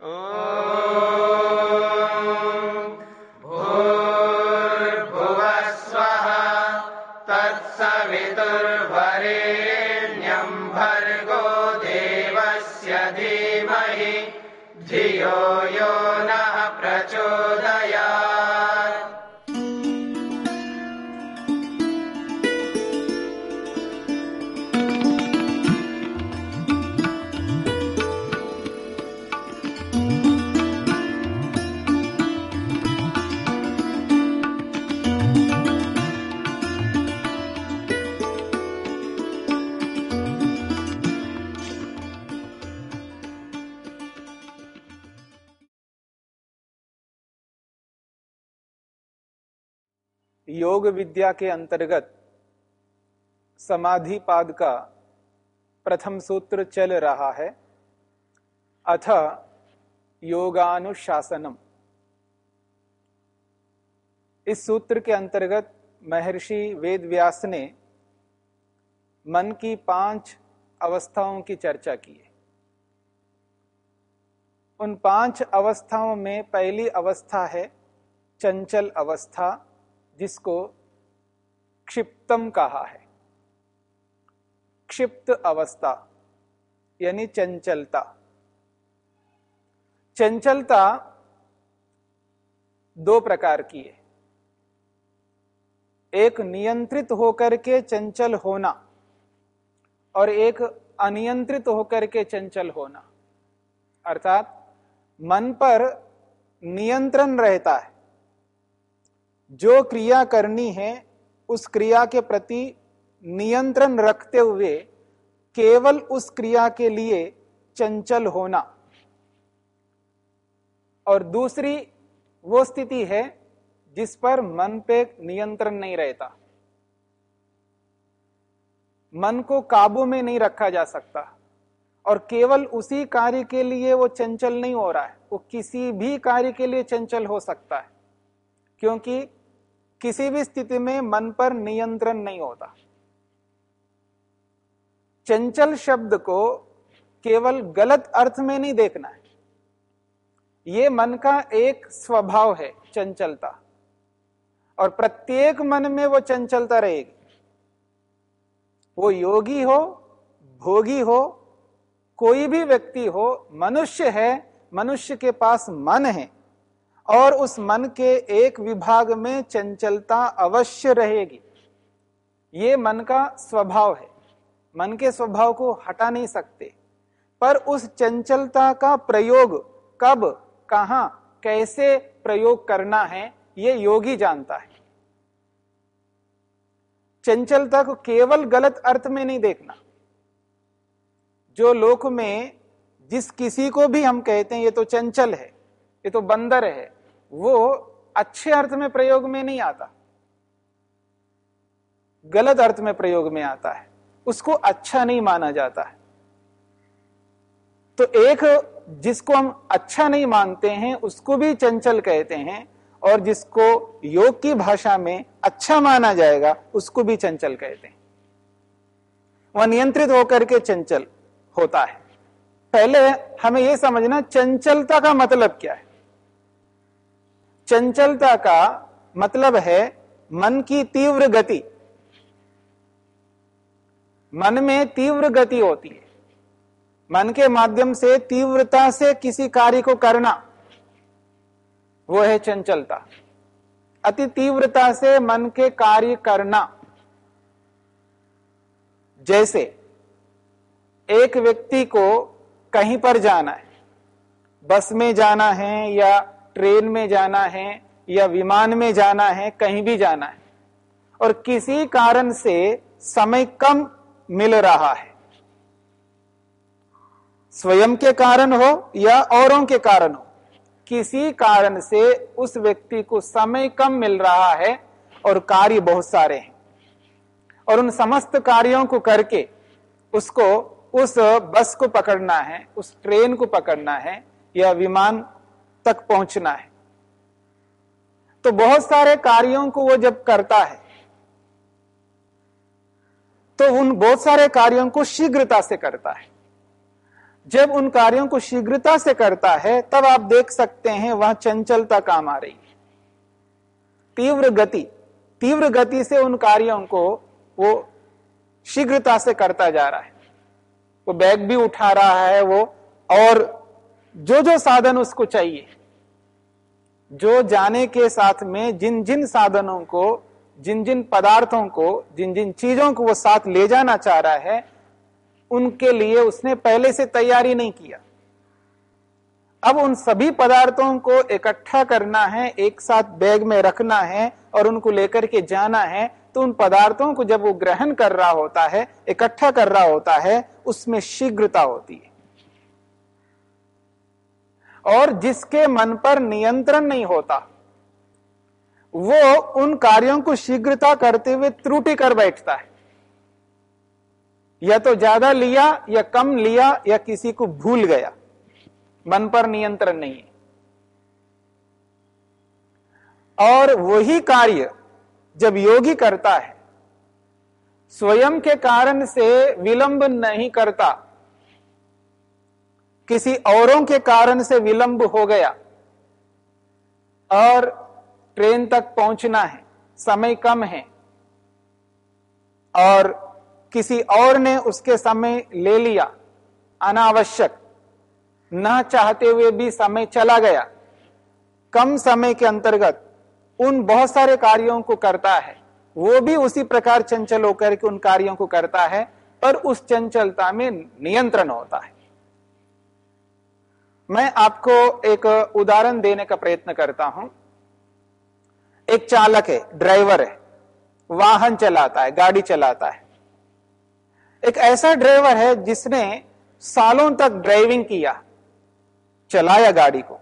Oh. योग विद्या के अंतर्गत समाधि पाद का प्रथम सूत्र चल रहा है। अथ योगानुशासनम। इस सूत्र के अंतर्गत महर्षि वेद व्यास ने मन की पाँच अवस्थाओं की चर्चा की है। उन पाँच अवस्थाओं में पहली अवस्था है चंचल अवस्था जिसको क्षिप्तम कहा है। क्षिप्त अवस्था, यानी चंचलता। चंचलता दो प्रकार की है। एक नियंत्रित होकर के चंचल होना और एक अनियंत्रित होकर के चंचल होना। अर्थात, मन पर नियंत्रण रहता है। जो क्रिया करनी है, उस क्रिया के प्रति नियंत्रण रखते हुए केवल उस क्रिया के लिए चंचल होना। और दूसरी वो स्थिति है, जिस पर मन पे नियंत्रण नहीं रहता। मन को काबू में नहीं रखा जा सकता। और केवल उसी कार्य के लिए वो चंचल नहीं हो रहा है। वो किसी भी कार्य के लिए चंचल हो सकता है। क्योंकि किसी भी स्थिति में मन पर नियंत्रण नहीं होता। चंचल शब्द को केवल गलत अर्थ में नहीं देखना है। ये मन का एक स्वभाव है, चंचलता। और प्रत्येक मन में वो चंचलता रहेगी। वो योगी हो, भोगी हो, कोई भी व्यक्ति हो, मनुष्य है, मनुष्य के पास मन है। और उस मन के एक विभाग में चंचलता अवश्य रहेगी। ये मन का स्वभाव है। मन के स्वभाव को हटा नहीं सकते। पर उस चंचलता का प्रयोग कब, कहा, कैसे प्रयोग करना है, ये योगी जानता है। चंचलता को केवल गलत अर्थ में नहीं देखना। जो लोक में जिस किसी को भी हम कहते हैं, ये तो चंचल है, ये तो बंदर है वो अच्छे अर्थ में प्रयोग में नहीं आता। गलत अर्थ में प्रयोग में आता है। उसको अच्छा नहीं माना जाता है। तो एक जिसको हम अच्छा नहीं मानते हैं, उसको भी चंचल कहते हैं और जिसको योग की भाषा में अच्छा माना जाएगा, उसको भी चंचल कहते हैं। वह नियंत्रित होकर के चंचल होता है। पहले हमें यह समझना, चंचलता का मतलब क्या है? चंचलता का मतलब है मन की तीव्र गति। मन में तीव्र गति होती है। मन के माध्यम से तीव्रता से किसी कार्य को करना, वो है चंचलता। अति तीव्रता से मन के कार्य करना। जैसे एक व्यक्ति को कहीं पर जाना है, बस में जाना है या ट्रेन में जाना है या विमान में जाना है, कहीं भी जाना है, और किसी कारण से समय कम मिल रहा है। स्वयं के कारण हो या औरों के कारण हो, किसी कारण से उस व्यक्ति को समय कम मिल रहा है और कार्य बहुत सारे हैं। और उन समस्त कार्यों को करके उसको, उस बस को पकड़ना है, उस ट्रेन को पकड़ना है या विमान तक पहुँचना है। तो बहुत सारे कार्यों को वो जब करता है तो उन बहुत सारे कार्यों को शीघ्रता से करता है। जब उन कार्यों को शीघ्रता से करता है, तब आप देख सकते हैं वह चंचलता काम आ रही है। तीव्र गति तीव्र गति से उन कार्यों को वो शीघ्रता से करता जा रहा है। वो बैग भी उठा रहा है, वो और जो जो साधन उसको चाहिए। जो जाने के साथ में जिन जिन साधनों को जिन जिन पदार्थों को जिन जिन चीज़ों को वो साथ ले जाना चाह रहा है, उनके लिए उसने पहले से तैयारी नहीं किया। अब उन सभी पदार्थों को इकट्ठा करना है, एक साथ बैग में रखना है और उनको लेकर के जाना है तो उन पदार्थों को जब वो ग्रहण कर रहा होता है, इकट्ठा कर रहा होता है, उसमें शीघ्रता होती है। और जिसके मन पर नियंत्रण नहीं होता, वो उन कार्यों को शीघ्रता करते हुए त्रुटि कर बैठता है। या तो ज़्यादा लिया, या कम लिया, या किसी को भूल गया। मन पर नियंत्रण नहीं है। और वही कार्य जब योगी करता है, स्वयं के कारण से विलंब नहीं करता किसी औरों के कारण से विलंब हो गया। और ट्रेन तक पहुँचना है, समय कम है। और किसी और ने उसके समय ले लिया, अनावश्यक। न चाहते हुए भी समय चला गया। कम समय के अंतर्गत उन बहुत सारे कार्यों को करता है। वो भी उसी प्रकार चंचल होकर के उन कार्यों को करता है, पर उस चंचलता में नियंत्रण होता है। मैं आपको एक उदाहरण देने का प्रयत्न करता हूँ। एक चालक है, ड्राइवर है, वाहन चलाता है, गाड़ी चलाता है। एक ऐसा ड्राइवर है जिसने सालों तक ड्राइविंग किया, चलाया गाड़ी को,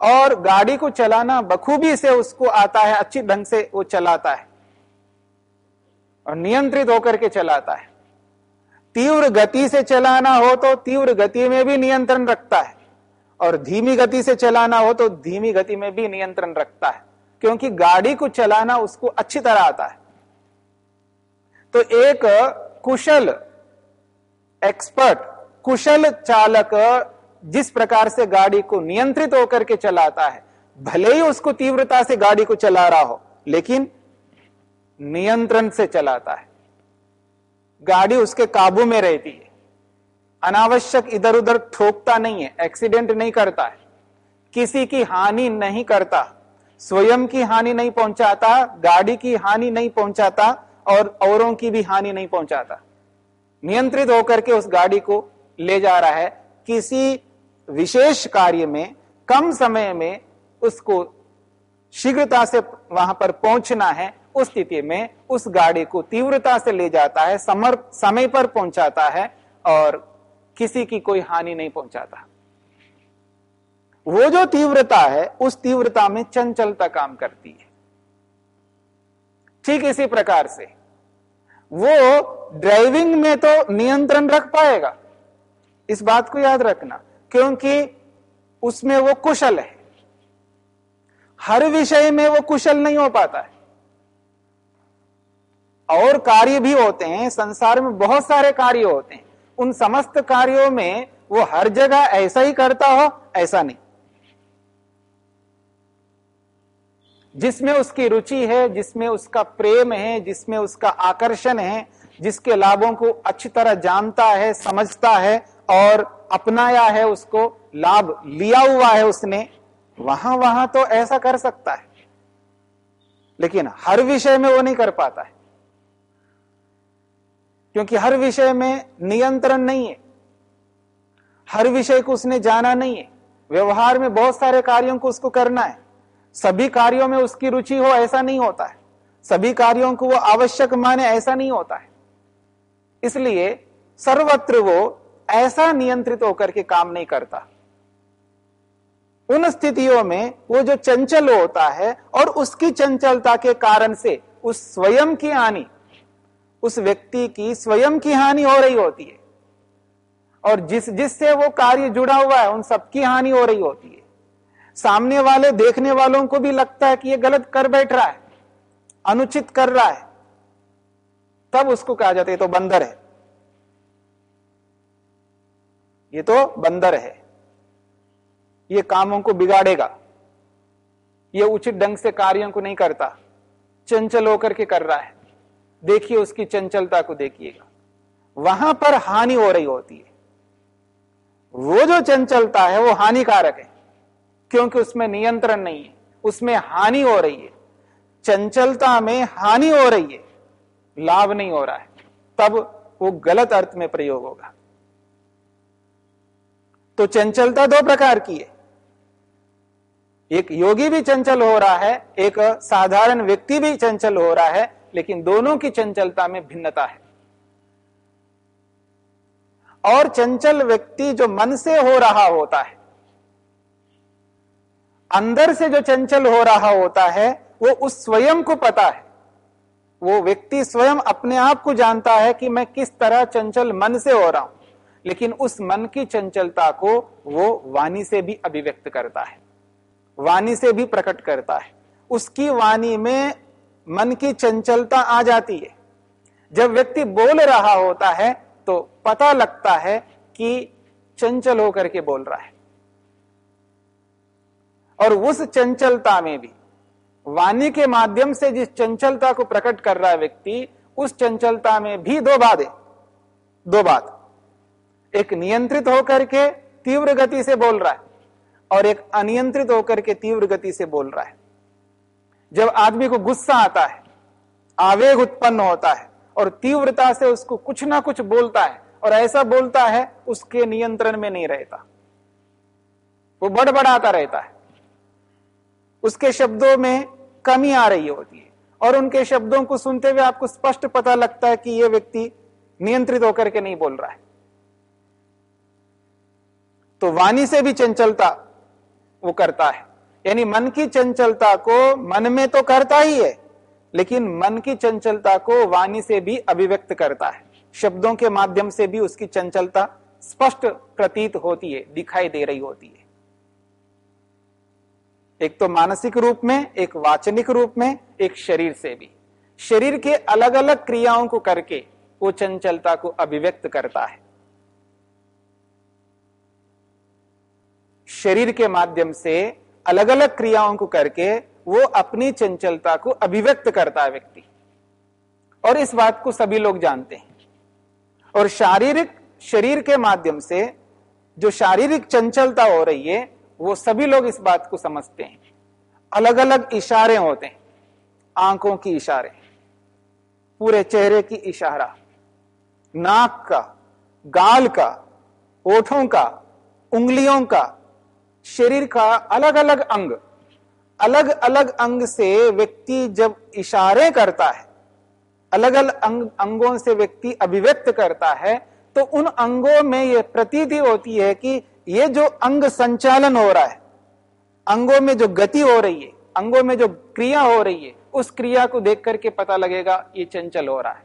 और गाड़ी को चलाना बखूबी से उसको आता है, अच्छी ढंग से वो चलाता है, और नियंत्रित होकर के चलाता है। तीव्र गति से चलाना हो तो तीव्र गति में भी नियंत्रण रखता है। और धीमी गति से चलाना हो तो धीमी गति में भी नियंत्रण रखता है, क्योंकि गाड़ी को चलाना उसको अच्छी तरह आता है। तो एक कुशल एक्सपर्ट कुशल चालक जिस प्रकार से गाड़ी को नियंत्रित होकर के चलाता है, भले ही उसको तीव्रता से गाड़ी को चला रहा हो, लेकिन नियंत्रण से चलाता है। गाड़ी उसके काबू में रहती है। अनावश्यक इधर उधर ठोकता नहीं है एक्सीडेंट नहीं करता है। किसी की हानि नहीं करता, स्वयं की हानि नहीं पहुंचाता, गाड़ी की हानि नहीं पहुंचाता और औरों की भी हानि नहीं पहुंचाता। नियंत्रित होकर के उस गाड़ी को ले जा रहा है। किसी विशेष कार्य में, कम समय में उसको शीघ्रता से वहाँ पर पहुँचना है। उस स्थिति में उस गाड़ी को तीव्रता से ले जाता है समर समय पर पहुंचाता है और किसी की कोई हानि नहीं पहुंचाता। वो जो तीव्रता है, उस तीव्रता में चंचलता काम करती है। ठीक इसी प्रकार से, वो ड्राइविंग में तो नियंत्रण रख पाएगा। इस बात को याद रखना, क्योंकि उसमें वो कुशल है। हर विषय में वो कुशल नहीं हो पाता है। और कार्य भी होते हैं, संसार में बहुत सारे कार्य होते हैं। उन समस्त कार्यों में वो हर जगह ऐसा ही करता हो, ऐसा नहीं। जिसमें उसकी रुचि है, जिसमें उसका प्रेम है, जिसमें उसका आकर्षण है, जिसके लाभों को अच्छी तरह जानता है, समझता है और अपनाया है उसको, लाभ लिया हुआ है उसने वहाँ वहाँ तो ऐसा कर सकता है। लेकिन हर विषय में वो नहीं कर पाता है। क्योंकि हर विषय में नियंत्रण नहीं है। हर विषय को उसने जाना नहीं है। व्यवहार में बहुत सारे कार्यों को उसको करना है। सभी कार्यों में उसकी रुचि हो ऐसा नहीं होता है। सभी कार्यों को वो आवश्यक माने ऐसा नहीं होता है। इसलिए सर्वत्र वो ऐसा नियंत्रित होकर के काम नहीं करता। उन स्थितियों में वो जो चंचल होता है और उसकी चंचलता के कारण से उस स्वयं की हानि उस व्यक्ति की स्वयं की हानि हो रही होती है। और जिस, जिससे वो कार्य जुड़ा हुआ है, उन सबकी हानि हो रही होती है। सामने वाले देखने वालों को भी लगता है कि ये गलत कर बैठ रहा है, अनुचित कर रहा है। तब उसको कहा जाता है तो बंदर है। ये तो बंदर है। ये कामों को बिगाड़ेगा। ये उचित ढंग से कार्यों को नहीं करता। चंचल होकर के कर रहा है। देखिए उसकी चंचलता को देखिएगा। वहाँ पर हानि हो रही होती है। वो जो चंचलता है, वो हानिकारक है, क्योंकि उसमें नियंत्रण नहीं है, उसमें हानि हो रही है। चंचलता में हानि हो रही है, लाभ नहीं हो रहा है, तब वो गलत अर्थ में प्रयोग होगा। तो चंचलता दो प्रकार की है। एक योगी भी चंचल हो रहा है, एक साधारण व्यक्ति भी चंचल हो रहा है लेकिन दोनों की चंचलता में भिन्नता है। और चंचल व्यक्ति जो मन से हो रहा होता है, अंदर से जो चंचल हो रहा होता है, वो उस स्वयं को पता है। वो व्यक्ति स्वयं अपने आप को जानता है कि मैं किस तरह चंचल मन से हो रहा हूँ, लेकिन उस मन की चंचलता को वो वाणी से भी अभिव्यक्त करता है, वाणी से भी प्रकट करता है। उसकी वाणी में मन की चंचलता आ जाती है। जब व्यक्ति बोल रहा होता है तो पता लगता है कि चंचल होकर के बोल रहा है। और उस चंचलता में भी, वाणी के माध्यम से जिस चंचलता को प्रकट कर रहा है व्यक्ति, उस चंचलता में भी दो बात दो बात। एक नियंत्रित होकर के तीव्र गति से बोल रहा है, और एक अनियंत्रित होकर के तीव्र गति से बोल रहा है। जब आदमी को गुस्सा आता है, आवेग उत्पन्न होता है और तीव्रता से उसको कुछ ना कुछ बोलता है और ऐसा बोलता है, उसके नियंत्रण में नहीं रहता। वो बड़बड़ाता रहता है। उसके शब्दों में कमी आ रही होती है और उनके शब्दों को सुनते हुए आपको स्पष्ट पता लगता है कि यह व्यक्ति नियंत्रित होकर के नहीं बोल रहा है। तो वाणी से भी चंचलता वो करता है। यानी मन की चंचलता को मन में तो करता ही है, लेकिन मन की चंचलता को वाणी से भी अभिव्यक्त करता है। शब्दों के माध्यम से भी उसकी चंचलता स्पष्ट प्रतीत होती है, दिखाई दे रही होती है। एक तो मानसिक रूप में, एक वाचनिक रूप में, एक शरीर से भी। शरीर के अलग अलग क्रियाओं को करके वो चंचलता को अभिव्यक्त करता है। शरीर के माध्यम से अलग अलग क्रियाओं को करके वो अपनी चंचलता को अभिव्यक्त करता है व्यक्ति। और इस बात को सभी लोग जानते हैं। और शारीरिक, शरीर के माध्यम से जो शारीरिक चंचलता हो रही है, वो सभी लोग इस बात को समझते हैं। अलग अलग इशारे होते हैं। आँखों की इशारे, पूरे चेहरे की इशारा, नाक का, गाल का, ओठों का, उंगलियों का शरीर का अलग अलग अंग अलग अलग अंग से व्यक्ति जब इशारे करता है अलग अलग अंग, अंगों से व्यक्ति अभिव्यक्त करता है तो उन अंगों में यह प्रतीति होती है कि ये जो अंग संचालन हो रहा है, अंगों में जो गति हो रही है, अंगों में जो क्रिया हो रही है, उस क्रिया को देख करके पता लगेगा ये चंचल हो रहा है।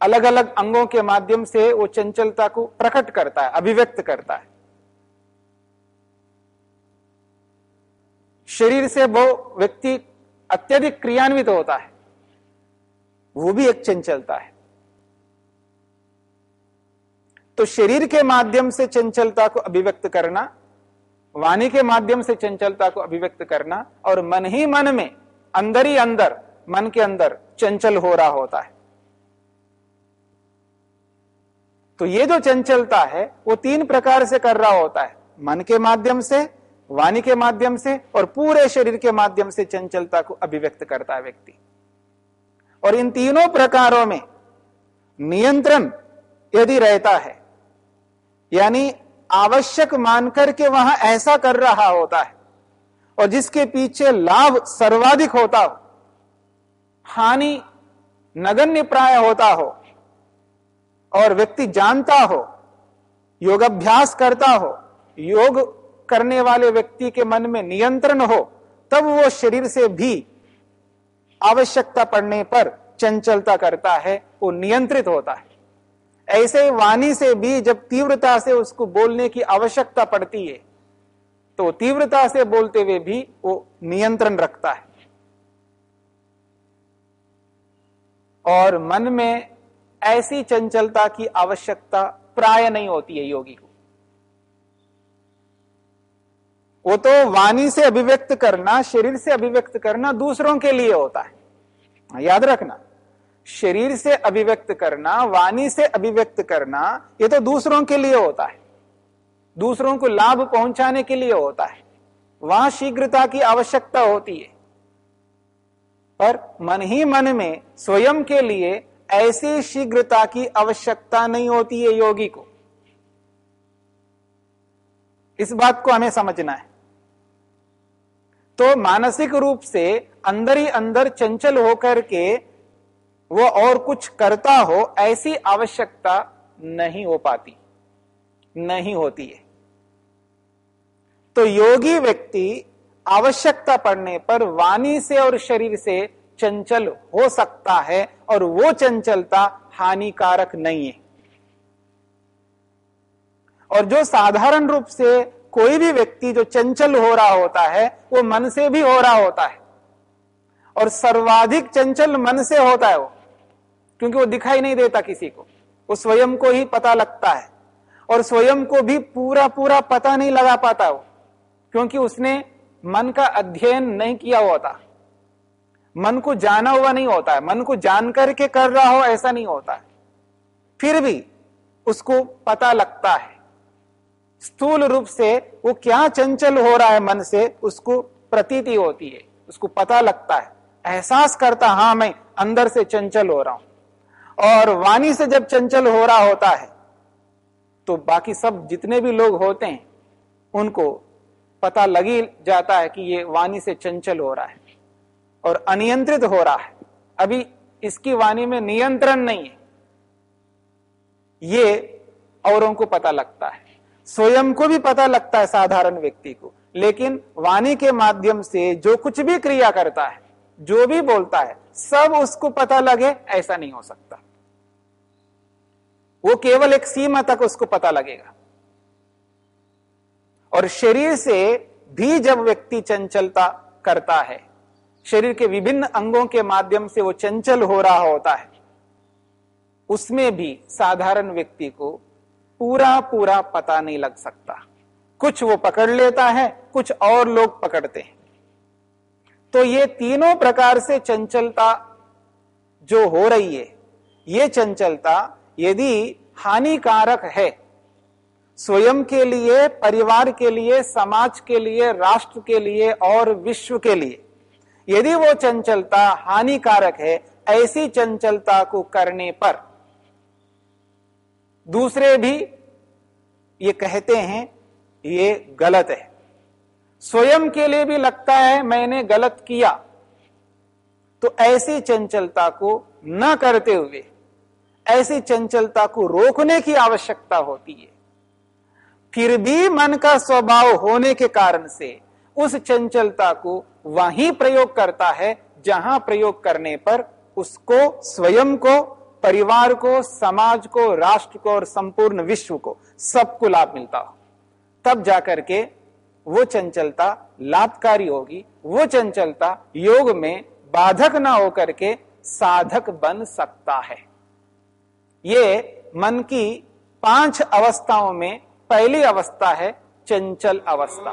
अलग अलग अंगों के माध्यम से वो चंचलता को प्रकट करता है, अभिव्यक्त करता है। शरीर से वो व्यक्ति अत्यधिक क्रियान्वित होता है, वो भी एक चंचलता है। तो शरीर के माध्यम से चंचलता को अभिव्यक्त करना, वाणी के माध्यम से चंचलता को अभिव्यक्त करना और मन ही मन में अंदर ही अंदर, मन के अंदर चंचल हो रहा होता है। तो ये जो चंचलता है, वो तीन प्रकार से कर रहा होता है। मन के माध्यम से वाणी के माध्यम से और पूरे शरीर के माध्यम से चंचलता को अभिव्यक्त करता है व्यक्ति। और इन तीनों प्रकारों में नियंत्रण यदि रहता है, यानी आवश्यक मानकर के वहाँ ऐसा कर रहा होता है और जिसके पीछे लाभ सर्वाधिक होता हो, हानि नगण्य प्राय होता हो और व्यक्ति जानता हो, योगाभ्यास करता हो, योग करने वाले व्यक्ति के मन में नियंत्रण हो, तब वो शरीर से भी आवश्यकता पड़ने पर चंचलता करता है, वो नियंत्रित होता है। ऐसे वाणी से भी जब तीव्रता से उसको बोलने की आवश्यकता पड़ती है तो तीव्रता से बोलते हुए भी वो नियंत्रण रखता है। और मन में ऐसी चंचलता की आवश्यकता प्राय नहीं होती है योगी को। वो तो वाणी से अभिव्यक्त करना, शरीर से अभिव्यक्त करना दूसरों के लिए होता है। याद रखना, शरीर से अभिव्यक्त करना, वाणी से अभिव्यक्त करना, ये तो दूसरों के लिए होता है। दूसरों को लाभ पहुँचाने के लिए होता है। वहाँ शीघ्रता की आवश्यकता होती है। पर मन ही मन में स्वयं के लिए ऐसी शीघ्रता की आवश्यकता नहीं होती है योगी को। इस बात को हमें समझना है। तो मानसिक रूप से अंदर ही अंदर चंचल होकर के वो और कुछ करता हो, ऐसी आवश्यकता नहीं हो पाती, नहीं होती है। तो योगी व्यक्ति आवश्यकता पड़ने पर वाणी से और शरीर से चंचल हो सकता है और वो चंचलता हानिकारक नहीं है। और जो साधारण रूप से कोई भी व्यक्ति जो चंचल हो रहा होता है, वो मन से भी हो रहा होता है। और सर्वाधिक चंचल मन से होता है वो, क्योंकि वो दिखाई नहीं देता किसी को। वो स्वयं को ही पता लगता है। और स्वयं को भी पूरा पूरा पता नहीं लगा पाता वो, क्योंकि उसने मन का अध्ययन नहीं किया था मन को जाना हुआ नहीं होता है। मन को जान करके कर रहा हो, ऐसा नहीं होता फिर भी उसको पता लगता है। स्थूल रूप से वो क्या चंचल हो रहा है मन से, उसको प्रतीति होती है, उसको पता लगता है। एहसास करता हाँ मैं अंदर से चंचल हो रहा हूँ। और वाणी से जब चंचल हो रहा होता है तो बाकी सब जितने भी लोग होते हैं, उनको पता लगी जाता है कि ये वाणी से चंचल हो रहा है और अनियंत्रित हो रहा है। अभी इसकी वाणी में नियंत्रण नहीं है। ये औरों को पता लगता है। स्वयं को भी पता लगता है साधारण व्यक्ति को। लेकिन वाणी के माध्यम से जो कुछ भी क्रिया करता है, जो भी बोलता है, सब उसको पता लगे, ऐसा नहीं हो सकता। वो केवल एक सीमा तक उसको पता लगेगा। और शरीर से भी जब व्यक्ति चंचलता करता है, शरीर के विभिन्न अंगों के माध्यम से वो चंचल हो रहा होता है, उसमें भी साधारण व्यक्ति को पूरा पूरा पता नहीं लग सकता। कुछ वो पकड़ लेता है, कुछ और लोग पकड़ते हैं। तो ये तीनों प्रकार से चंचलता जो हो रही है, ये चंचलता यदि हानिकारक है, स्वयं के लिए, परिवार के लिए, समाज के लिए, राष्ट्र के लिए और विश्व के लिए, यदि वो चंचलता हानिकारक है, ऐसी चंचलता को करने पर दूसरे भी ये कहते हैं, ये गलत है। स्वयं के लिए भी लगता है, मैंने गलत किया। तो ऐसी चंचलता को न करते हुए, ऐसी चंचलता को रोकने की आवश्यकता होती है। फिर भी मन का स्वभाव होने के कारण से उस चंचलता को वहीं प्रयोग करता है, जहाँ प्रयोग करने पर उसको, स्वयं को परिवार को, समाज को, राष्ट्र को और संपूर्ण विश्व को सबको लाभ मिलता हो। तब जाकर के वो चंचलता लाभकारी होगी, वो चंचलता योग में बाधक ना होकर के साधक बन सकता है। ये मन की पाँच अवस्थाओं में पहली अवस्था है चंचल अवस्था।